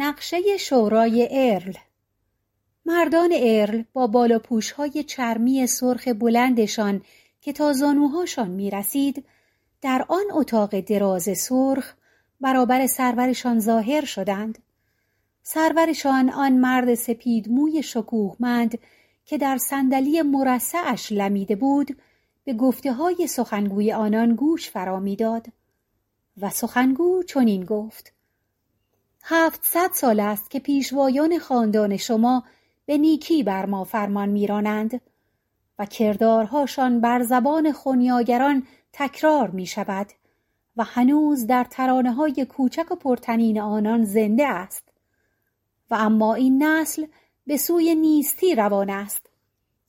نقشه شورای ارل. مردان ارل با بالاپوشهای چرمی سرخ بلندشان که تا زانوهاشان می رسید در آن اتاق دراز سرخ برابر سرورشان ظاهر شدند. سرورشان آن مرد سپید موی شکوهمند که در صندلی مرصعش لمیده بود به گفته های سخنگوی آنان گوش فرا می‌داد و سخنگو چنین گفت هفتصد سال است که پیشوایان خاندان شما به نیکی بر ما فرمان میرانند و کردارهاشان بر زبان خونیاگران تکرار می شود و هنوز در ترانه های کوچک و پرتنین آنان زنده است و اما این نسل به سوی نیستی روان است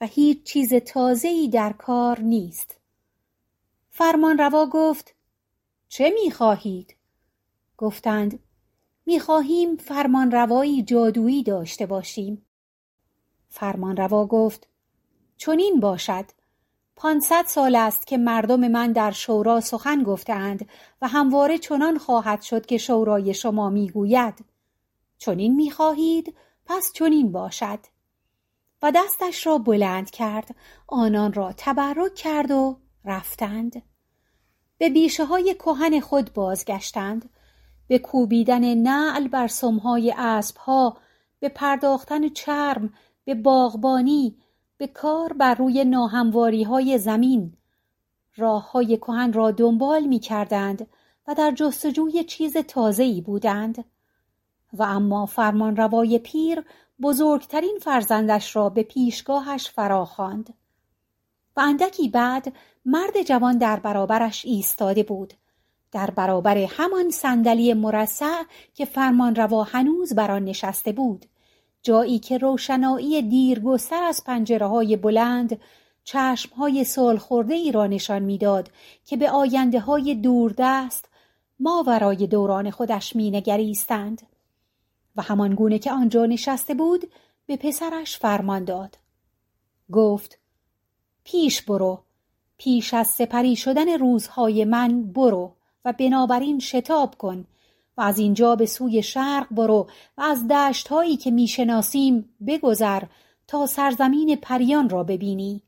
و هیچ چیز تازه‌ای در کار نیست فرمان روا گفت چه می خواهید؟ گفتند می‌خواهیم فرمان روایی جادویی داشته باشیم. فرمان روا گفت چنین باشد. پانصد سال است که مردم من در شورا سخن گفتهاند و همواره چنان خواهد شد که شورای شما می‌گوید. چنین می‌خواهید؟ پس چنین باشد. و دستش را بلند کرد آنان را تبرک کرد و رفتند. به بیشه های کهن خود بازگشتند. به کوبیدن نعل بر سمهای اسبها به پرداختن چرم به باغبانی به کار بر روی ناهمواری های زمین. راه های کهن را دنبال می کردند و در جستجوی چیز تازه‌ای بودند. و اما فرمان روای پیر بزرگترین فرزندش را به پیشگاهش فراخواند. و اندکی بعد مرد جوان در برابرش ایستاده بود. در برابر همان صندلی مرصع که فرمان روا هنوز بر آن نشسته بود. جایی که روشنایی دیرگستر از پنجره های بلند چشم های سال خورده ای را نشان می‌داد که به آینده های دوردست ما ورای دوران خودش می نگریستند و همان گونه که آنجا نشسته بود به پسرش فرمان داد. گفت پیش برو پیش از سپری شدن روزهای من برو. و بنابراین شتاب کن و از اینجا به سوی شرق برو و از دشتهایی که می‌شناسیم بگذر تا سرزمین پریان را ببینی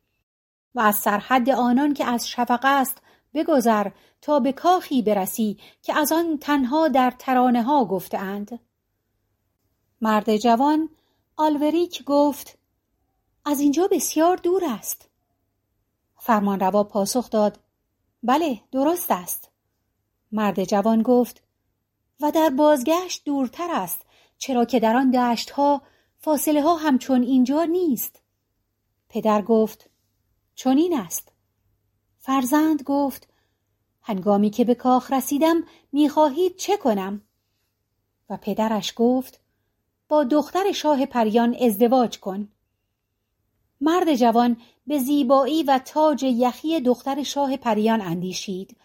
و از سرحد آنان که از شفق است بگذر تا به کاخی برسی که از آن تنها در ترانه ها گفتهاند مرد جوان آلوریک گفت از اینجا بسیار دور است. فرمانروا پاسخ داد بله درست است. مرد جوان گفت و در بازگشت دورتر است چرا که در آن دشتها فاصله ها همچون اینجا نیست. پدر گفت چنین است. فرزند گفت هنگامی که به کاخ رسیدم می‌خواهید چه کنم؟ و پدرش گفت با دختر شاه پریان ازدواج کن. مرد جوان به زیبایی و تاج یخی دختر شاه پریان اندیشید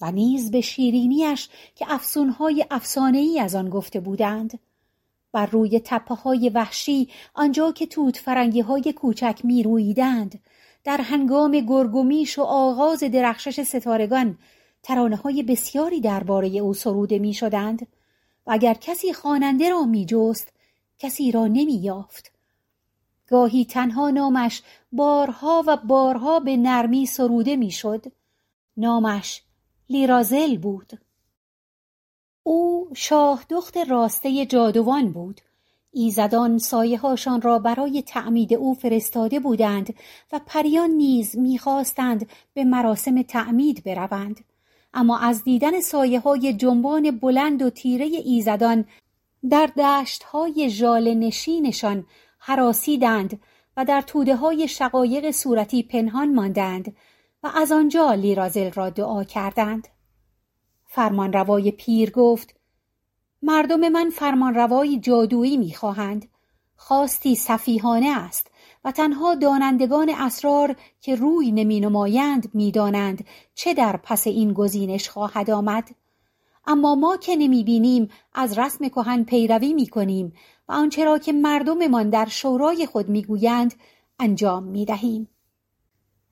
و نیز به شیرینیش که افسونهای افسانهای از آن گفته بودند بر روی تپه های وحشی آنجا که توت فرنگی های کوچک می رویدند در هنگام گرگومیش و آغاز درخشش ستارگان ترانه های بسیاری درباره او سروده می شدند و اگر کسی خواننده را می جست کسی را نمی یافت. گاهی تنها نامش بارها و بارها به نرمی سروده می شد. نامش لیرازل بود. او شاه دخت راسته جادوان بود. ایزدان سایه هاشان را برای تعمید او فرستاده بودند و پریان نیز می‌خواستند به مراسم تعمید بروند. اما از دیدن سایه های جنبان بلند و تیره ایزدان در دشت های جال نشینشان حراسیدند و در توده های شقایق صورتی پنهان ماندند. و از آنجا لیرازل را دعا کردند. فرمان روای پیر گفت مردم من فرمانروایی جادویی می‌خواهند. خواستی صفیحانه است و تنها دانندگان اسرار که روی نمی نمایند می‌دانند چه در پس این گزینش خواهد آمد. اما ما که نمی بینیم از رسم کهن پیروی می کنیم و آنچه را که مردممان در شورای خود می‌گویند انجام می دهیم.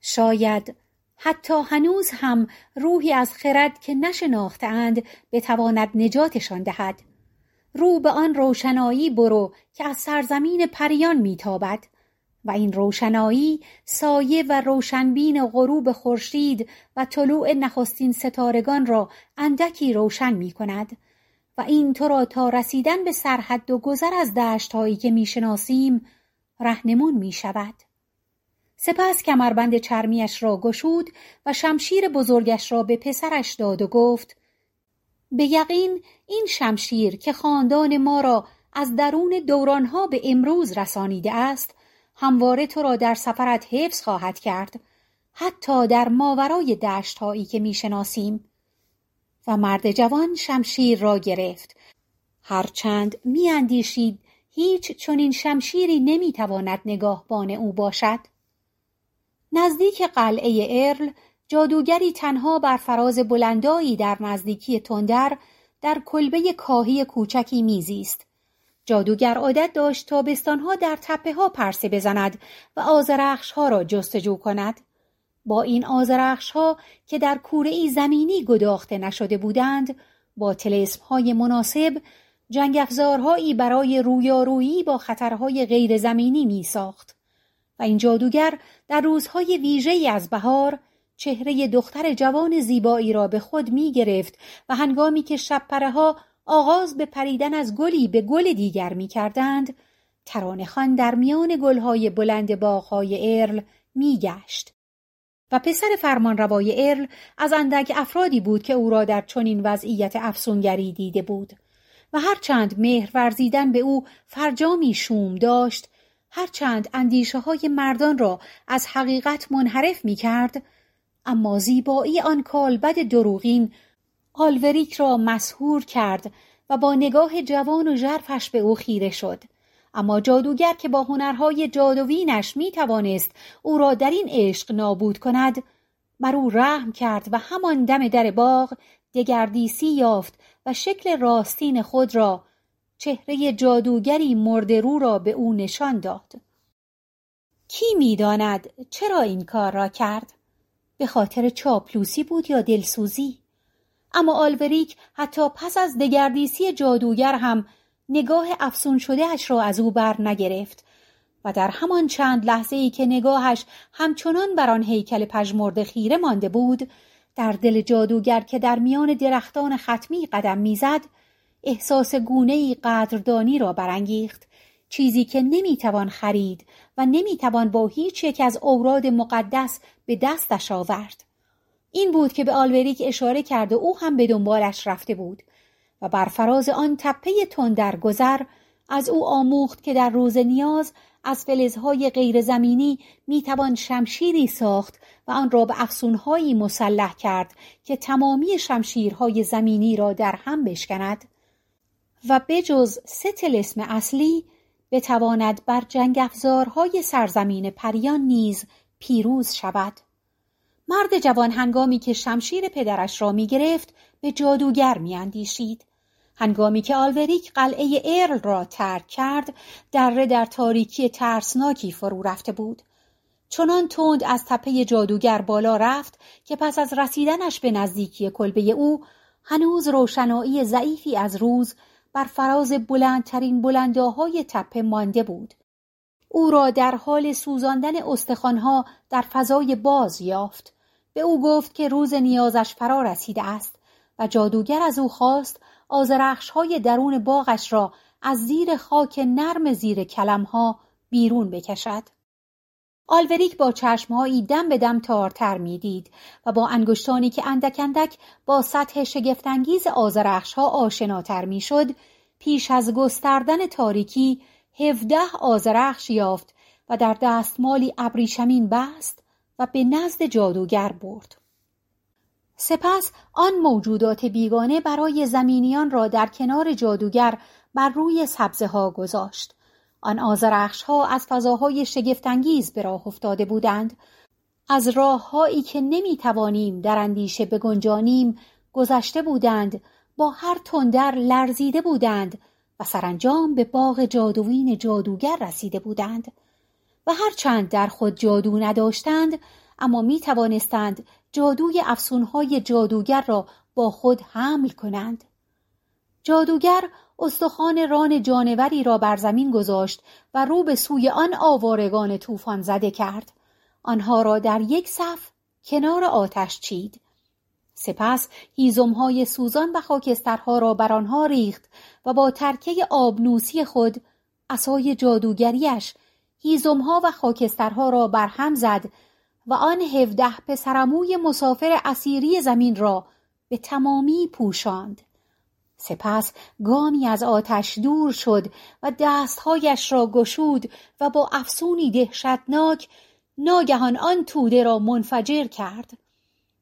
شاید حتی هنوز هم روحی از خرد که نشناختند بتواند نجاتشان دهد. رو به آن روشنایی برو که از سرزمین پریان میتابد. و این روشنایی سایه و روشنبین غروب خورشید و طلوع نخستین ستارگان را اندکی روشن می کند و این تو را تا رسیدن به سرحد و گذر از دشتهایی که می‌شناسیم رهنمون می شود. سپس کمربند چرمیش را گشود و شمشیر بزرگش را به پسرش داد و گفت به یقین این شمشیر که خاندان ما را از درون دورانها به امروز رسانیده است همواره تو را در سفرت حفظ خواهد کرد حتی در ماورای دشتهایی که می‌شناسیم. و مرد جوان شمشیر را گرفت. هرچند میاندیشید هیچ چنین شمشیری نمی‌تواند نگاهبان او باشد. نزدیک قلعه ارل جادوگری تنها بر فراز بلندایی در نزدیکی تندر در کلبه کاهی کوچکی میزیست جادوگر عادت داشت تابستانها در تپه ها پرسه بزند و آزرخش ها را جستجو کند. با این آزرخش ها که در کوره ای زمینی گداخته نشده بودند با تلسم های مناسب جنگ برای رویارویی با خطرهای غیر زمینی می ساخت و این جادوگر در روزهای ویژه‌ای از بهار چهره دختر جوان زیبایی را به خود می گرفت و هنگامی که شب ها آغاز به پریدن از گلی به گل دیگر می کردند ترانه در میان گلهای بلند باغهای ارل می گشت. و پسر فرمان روای ارل از اندک افرادی بود که او را در چنین وضعیت افسونگری دیده بود و هرچند مهر ورزیدن به او فرجامی شوم داشت هرچند اندیشه های مردان را از حقیقت منحرف می کرد اما زیبایی آن کالبد دروغین آلوریک را مسهور کرد و با نگاه جوان و ژرفش به او خیره شد. اما جادوگر که با هنرهای جادوینش می توانست او را در این عشق نابود کند بر او رحم کرد و همان دم در باغ دگردیسی یافت و شکل راستین خود را چهره جادوگری رو را به او نشان داد. کی می‌داند چرا این کار را کرد؟ به خاطر چاپلوسی بود یا دلسوزی؟ اما آلوریک حتی پس از دگردیسی جادوگر هم نگاه افسون شده اش را از او بر نگرفت و در همان چند لحظه ای که نگاهش همچنان بر آن هیکل پژمرده خیره مانده بود در دل جادوگر که در میان درختان ختمی قدم می‌زد احساس گونه قدردانی را برانگیخت. چیزی که نمی‌توان خرید و نمی‌توان با هیچ یک از اوراد مقدس به دستش آورد. این بود که به آلوریک اشاره کرد و او هم به دنبالش رفته بود و بر فراز آن تپه تندر گذر از او آموخت که در روز نیاز از فلزهای غیرزمینی می‌توان شمشیری ساخت و آن را به افسونهایی مسلح کرد که تمامی شمشیرهای زمینی را در هم بشکند. و بجز سه تلسم اصلی بتواند بر جنگ افزارهای سرزمین پریان نیز پیروز شود مرد جوان هنگامی که شمشیر پدرش را می گرفت به جادوگر می اندیشید. هنگامی که آلوریک قلعه ارل را ترک کرد دره در تاریکی ترسناکی فرو رفته بود چنان تند از تپه جادوگر بالا رفت که پس از رسیدنش به نزدیکی کلبه او هنوز روشنایی ضعیفی از روز بر فراز بلندترین بلنداهای تپه مانده بود او را در حال سوزاندن استخوانها در فضای باز یافت به او گفت که روز نیازش فرا رسیده است و جادوگر از او خواست های درون باغش را از زیر خاک نرم زیر کلمها بیرون بکشد. آلوریک با چشمهایی دم به دم تارتر می‌دید و با انگشتانی که اندک اندک با سطح شگفتانگیز ها آشناتر می‌شد پیش از گستردن تاریکی هفده آزرخش یافت و در دستمالی ابریشمین بست و به نزد جادوگر برد. سپس آن موجودات بیگانه برای زمینیان را در کنار جادوگر بر روی سبزه ها گذاشت. آن آزرخش ها از فضاهای شگفتانگیز به راه افتاده بودند. از راههایی که نمی توانیم در اندیشه بگنجانیم گذشته بودند با هر تندر لرزیده بودند و سرانجام به باغ جادوین جادوگر رسیده بودند. و هرچند در خود جادو نداشتند اما می توانستند جادوی افسونهای جادوگر را با خود حمل کنند. جادوگر استخوان ران جانوری را بر زمین گذاشت و رو به سوی آن آوارگان طوفان زده کرد. آنها را در یک صف کنار آتش چید. سپس هیزمهای سوزان و خاکسترها را بر آنها ریخت و با ترکه آبنوسی خود عصای جادوگریش هیزمها و خاکسترها را بر هم زد و آن هفده پسرموی مسافر اسیری زمین را به تمامی پوشاند. سپس گامی از آتش دور شد و دستهایش را گشود و با افسونی دهشتناک ناگهان آن توده را منفجر کرد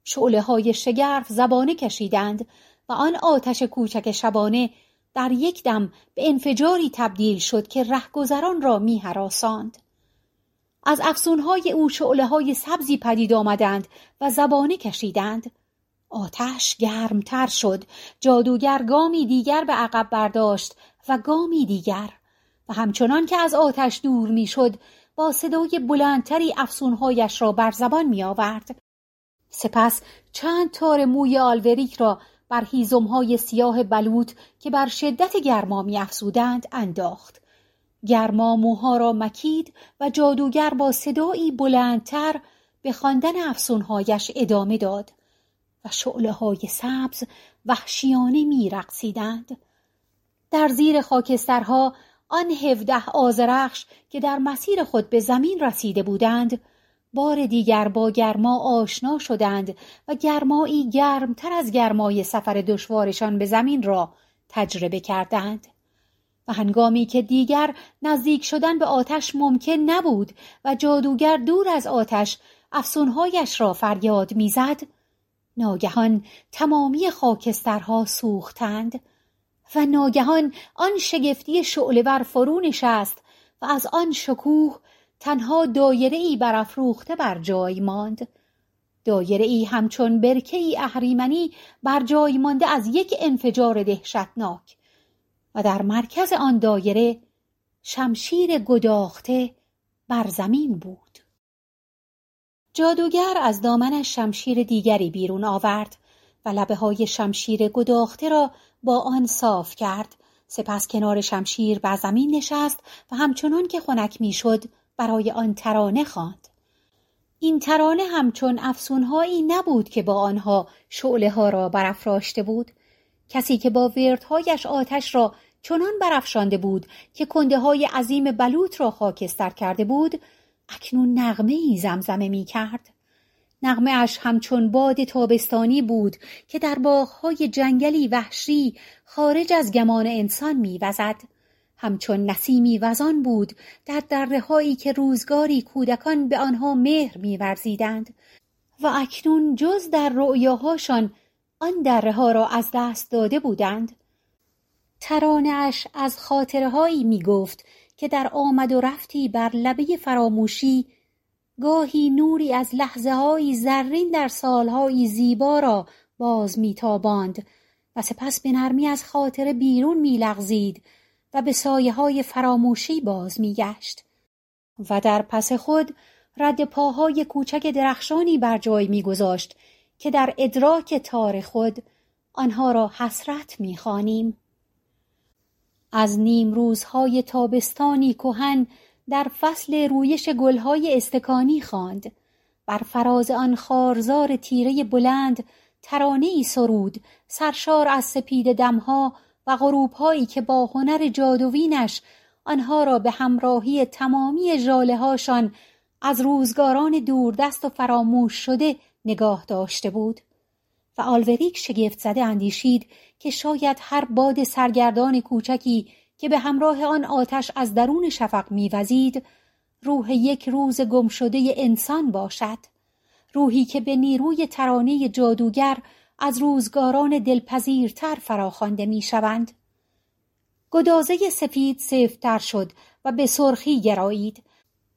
شعله های شگرف زبانه کشیدند و آن آتش کوچک شبانه در یک دم به انفجاری تبدیل شد که رهگذران را می هراساند. از افسونهای او شعله های سبزی پدید آمدند و زبانه کشیدند آتش گرمتر شد جادوگر گامی دیگر به عقب برداشت و گامی دیگر و همچنان که از آتش دور می‌شد با صدای بلندتری افسونهایش را بر زبان می آورد. سپس چند تار موی آلوریک را بر هیزمهای سیاه بلوط که بر شدت گرما می افزودند انداخت. گرما موها را مکید و جادوگر با صدایی بلندتر به خواندن افسونهایش ادامه داد و شعله های سبز وحشیانه می رقصیدند. در زیر خاکسترها آن هفده آزرخش که در مسیر خود به زمین رسیده بودند بار دیگر با گرما آشنا شدند و گرمایی گرمتر از گرمای سفر دشوارشان به زمین را تجربه کردند و هنگامی که دیگر نزدیک شدن به آتش ممکن نبود و جادوگر دور از آتش افسونهایش را فریاد می‌زد ناگهان تمامی خاکسترها سوختند و ناگهان آن شگفتی شعلهور فرو نشست و از آن شکوه تنها دایره ای برافروخته بر جای ماند. دایره ای همچون برکه ای اهریمنی بر جای مانده از یک انفجار دهشتناک و در مرکز آن دایره شمشیر گداخته بر زمین بود. جادوگر از دامنش شمشیر دیگری بیرون آورد و لبه های شمشیر گداخته را با آن صاف کرد. سپس کنار شمشیر بر زمین نشست و همچنان که خنک می‌شد برای آن ترانه خواند. این ترانه همچون افسونهایی نبود که با آنها شعله ها را برافراشته بود. کسی که با وردهایش آتش را چنان برافشانده بود که کنده های عظیم بلوط را خاکستر کرده بود اکنون نغمه ای زمزمه می کرد. نغمه اش همچون باد تابستانی بود که در باغهای جنگلی وحشی خارج از گمان انسان میوزد همچون نسیمی وزان بود در درههایی که روزگاری کودکان به آنها مهر میورزیدند و اکنون جز در رؤیاهاشان آن دره را از دست داده بودند. ترانه اش از خاطرهایی می گفت که در آمد و رفتی بر لبه فراموشی گاهی نوری از لحظه های زرین در سالهای زیبا را باز میتاباند و سپس به نرمی از خاطر بیرون میلغزید و به سایه های فراموشی باز میگشت و در پس خود رد پاهای کوچک درخشانی بر جای میگذاشت که در ادراک تار خود آنها را حسرت می‌خوانیم. از نیم روزهای تابستانی کهن در فصل رویش گلهای استکانی خواند. بر فراز آن خارزار تیره بلند ترانه ای سرود سرشار از سپید دمها و غروبهایی که با هنر جادوینش آنها را به همراهی تمامی جاله هاشان از روزگاران دوردست و فراموش شده نگاه داشته بود. و آلوریک شگفت زده اندیشید که شاید هر باد سرگردان کوچکی که به همراه آن آتش از درون شفق میوزید روح یک روز گم شده انسان باشد. روحی که به نیروی ترانه جادوگر از روزگاران دلپذیرتر فراخوانده می‌شوند. گدازه سفید سفتتر شد و به سرخی گرایید.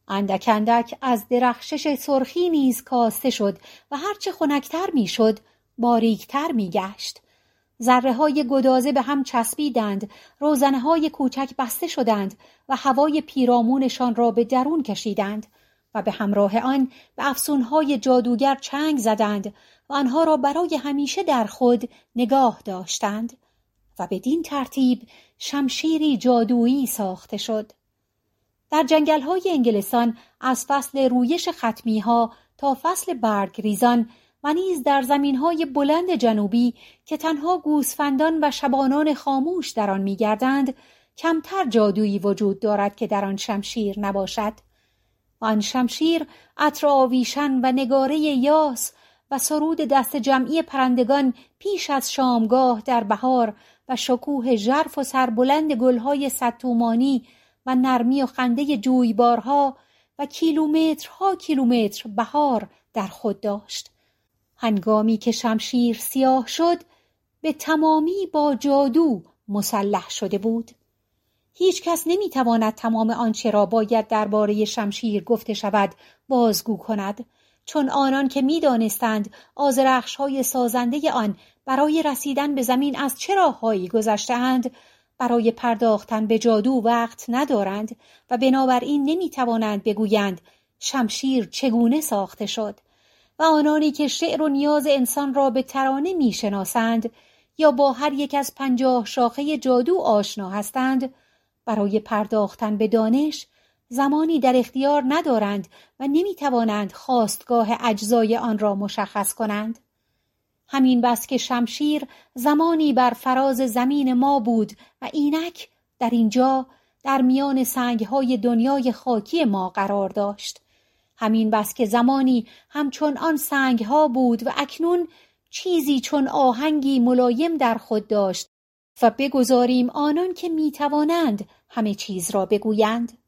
اندک اندک از درخشش سرخی نیز کاسته شد و هرچه خنکتر می‌شد باریکتر میگشت. ذره های گدازه به هم چسبیدند روزنه های کوچک بسته شدند و هوای پیرامونشان را به درون کشیدند و به همراه آن به افسونهای جادوگر چنگ زدند و آنها را برای همیشه در خود نگاه داشتند و بدین ترتیب شمشیری جادویی ساخته شد. در جنگل های انگلستان از فصل رویش ختمی ها تا فصل برگریزان و نیز در زمین های بلند جنوبی که تنها گوسفندان و شبانان خاموش در آن میگردند کمتر جادویی وجود دارد که در آن شمشیر نباشد. آن شمشیر عطر آویشن و نگاره یاس و سرود دست جمعی پرندگان پیش از شامگاه در بهار و شکوه ژرف و سربلند گلهای ستومانی و نرمی و خنده جویبارها و کیلومترها کیلومتر بهار در خود داشت. هنگامی که شمشیر سیاه شد به تمامی با جادو مسلح شده بود. هیچ کس نمی تواند تمام آنچه را باید درباره شمشیر گفته شود بازگو کند. چون آنان که می‌دانستند آزرخش های سازنده آن برای رسیدن به زمین از چه راههایی گذشتهاند برای پرداختن به جادو وقت ندارند و بنابراین نمی‌توانند بگویند شمشیر چگونه ساخته شد. و آنانی که شعر و نیاز انسان را به ترانه می‌شناسند یا با هر یک از پنجاه شاخه جادو آشنا هستند برای پرداختن به دانش زمانی در اختیار ندارند و نمی‌توانند خواستگاه اجزای آن را مشخص کنند. همین بس که شمشیر زمانی بر فراز زمین ما بود و اینک در اینجا در میان سنگهای دنیای خاکی ما قرار داشت. همین بس که زمانی همچون آن سنگها بود و اکنون چیزی چون آهنگی ملایم در خود داشت و بگذاریم آنان که می‌توانند همه چیز را بگویند.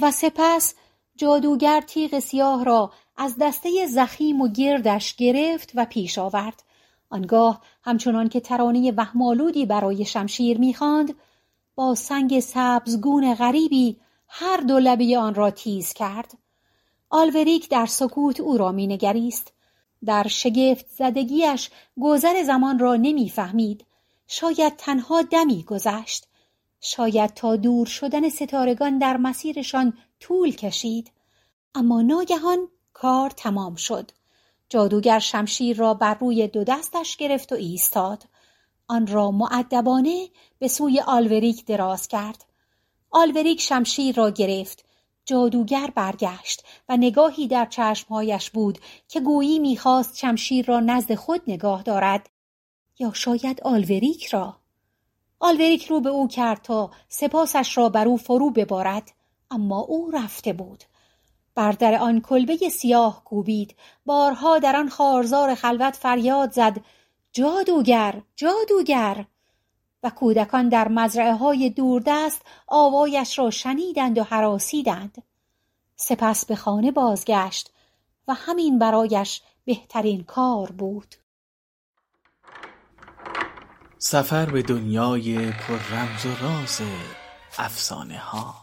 و سپس جادوگر تیغ سیاه را از دسته زخیم و گردش گرفت و پیش آورد. آنگاه همچنان که ترانه وهمالودی برای شمشیر می‌خواند با سنگ سبزگون غریبی هر دو لبه آن را تیز کرد. آلوریک در سکوت او را مینگریست. در شگفت زدگیش گذر زمان را نمی‌فهمید. شاید تنها دمی گذشت. شاید تا دور شدن ستارگان در مسیرشان طول کشید. اما ناگهان کار تمام شد. جادوگر شمشیر را بر روی دو دستش گرفت و ایستاد. آن را مؤدبانه به سوی آلوریک دراز کرد. آلوریک شمشیر را گرفت. جادوگر برگشت و نگاهی در چشمهایش بود که گویی می‌خواست شمشیر را نزد خود نگاه دارد. یا شاید آلوریک را. آلوریک رو به او کرد تا سپاسش را بر او فرو ببارد اما او رفته بود. بر در آن کلبه سیاه کوبید. بارها در آن خارزار خلوت فریاد زد. جادوگر جادوگر! و کودکان در مزرعه های دوردست آوایش را شنیدند و حراسیدند. سپس به خانه بازگشت و همین برایش بهترین کار بود. سفر به دنیای پر رمز و راز افسانه ها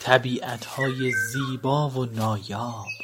طبیعت های زیبا و نایاب.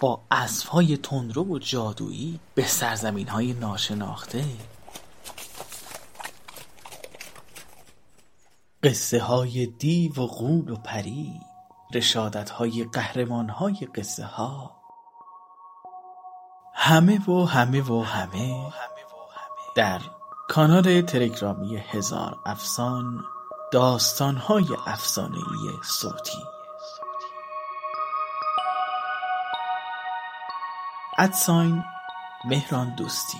با اسب های تندرو و جادویی به سرزمین های ناشناخته. قصه های دیو و غول و پری رشادت های قهرمان های قصه ها همه و همه و همه در کانال تلگرامی هزار افسان داستانهای افسانهای صوتی. ادساین مهران دوستی.